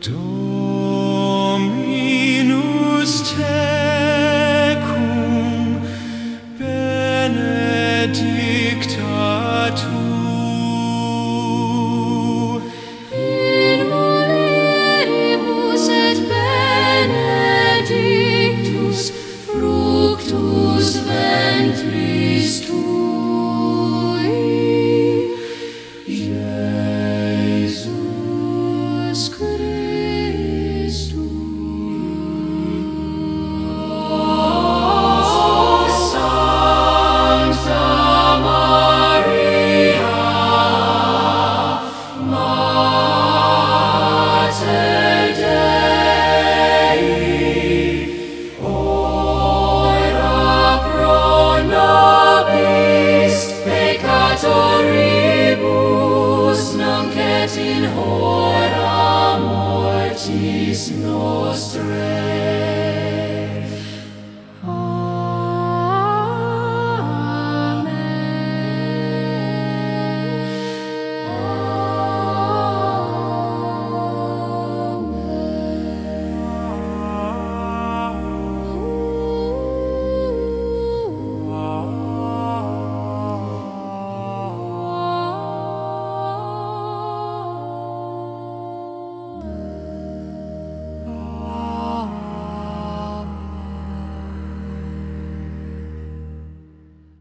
Dominus tecum Benedictus. Por amortis nostrae.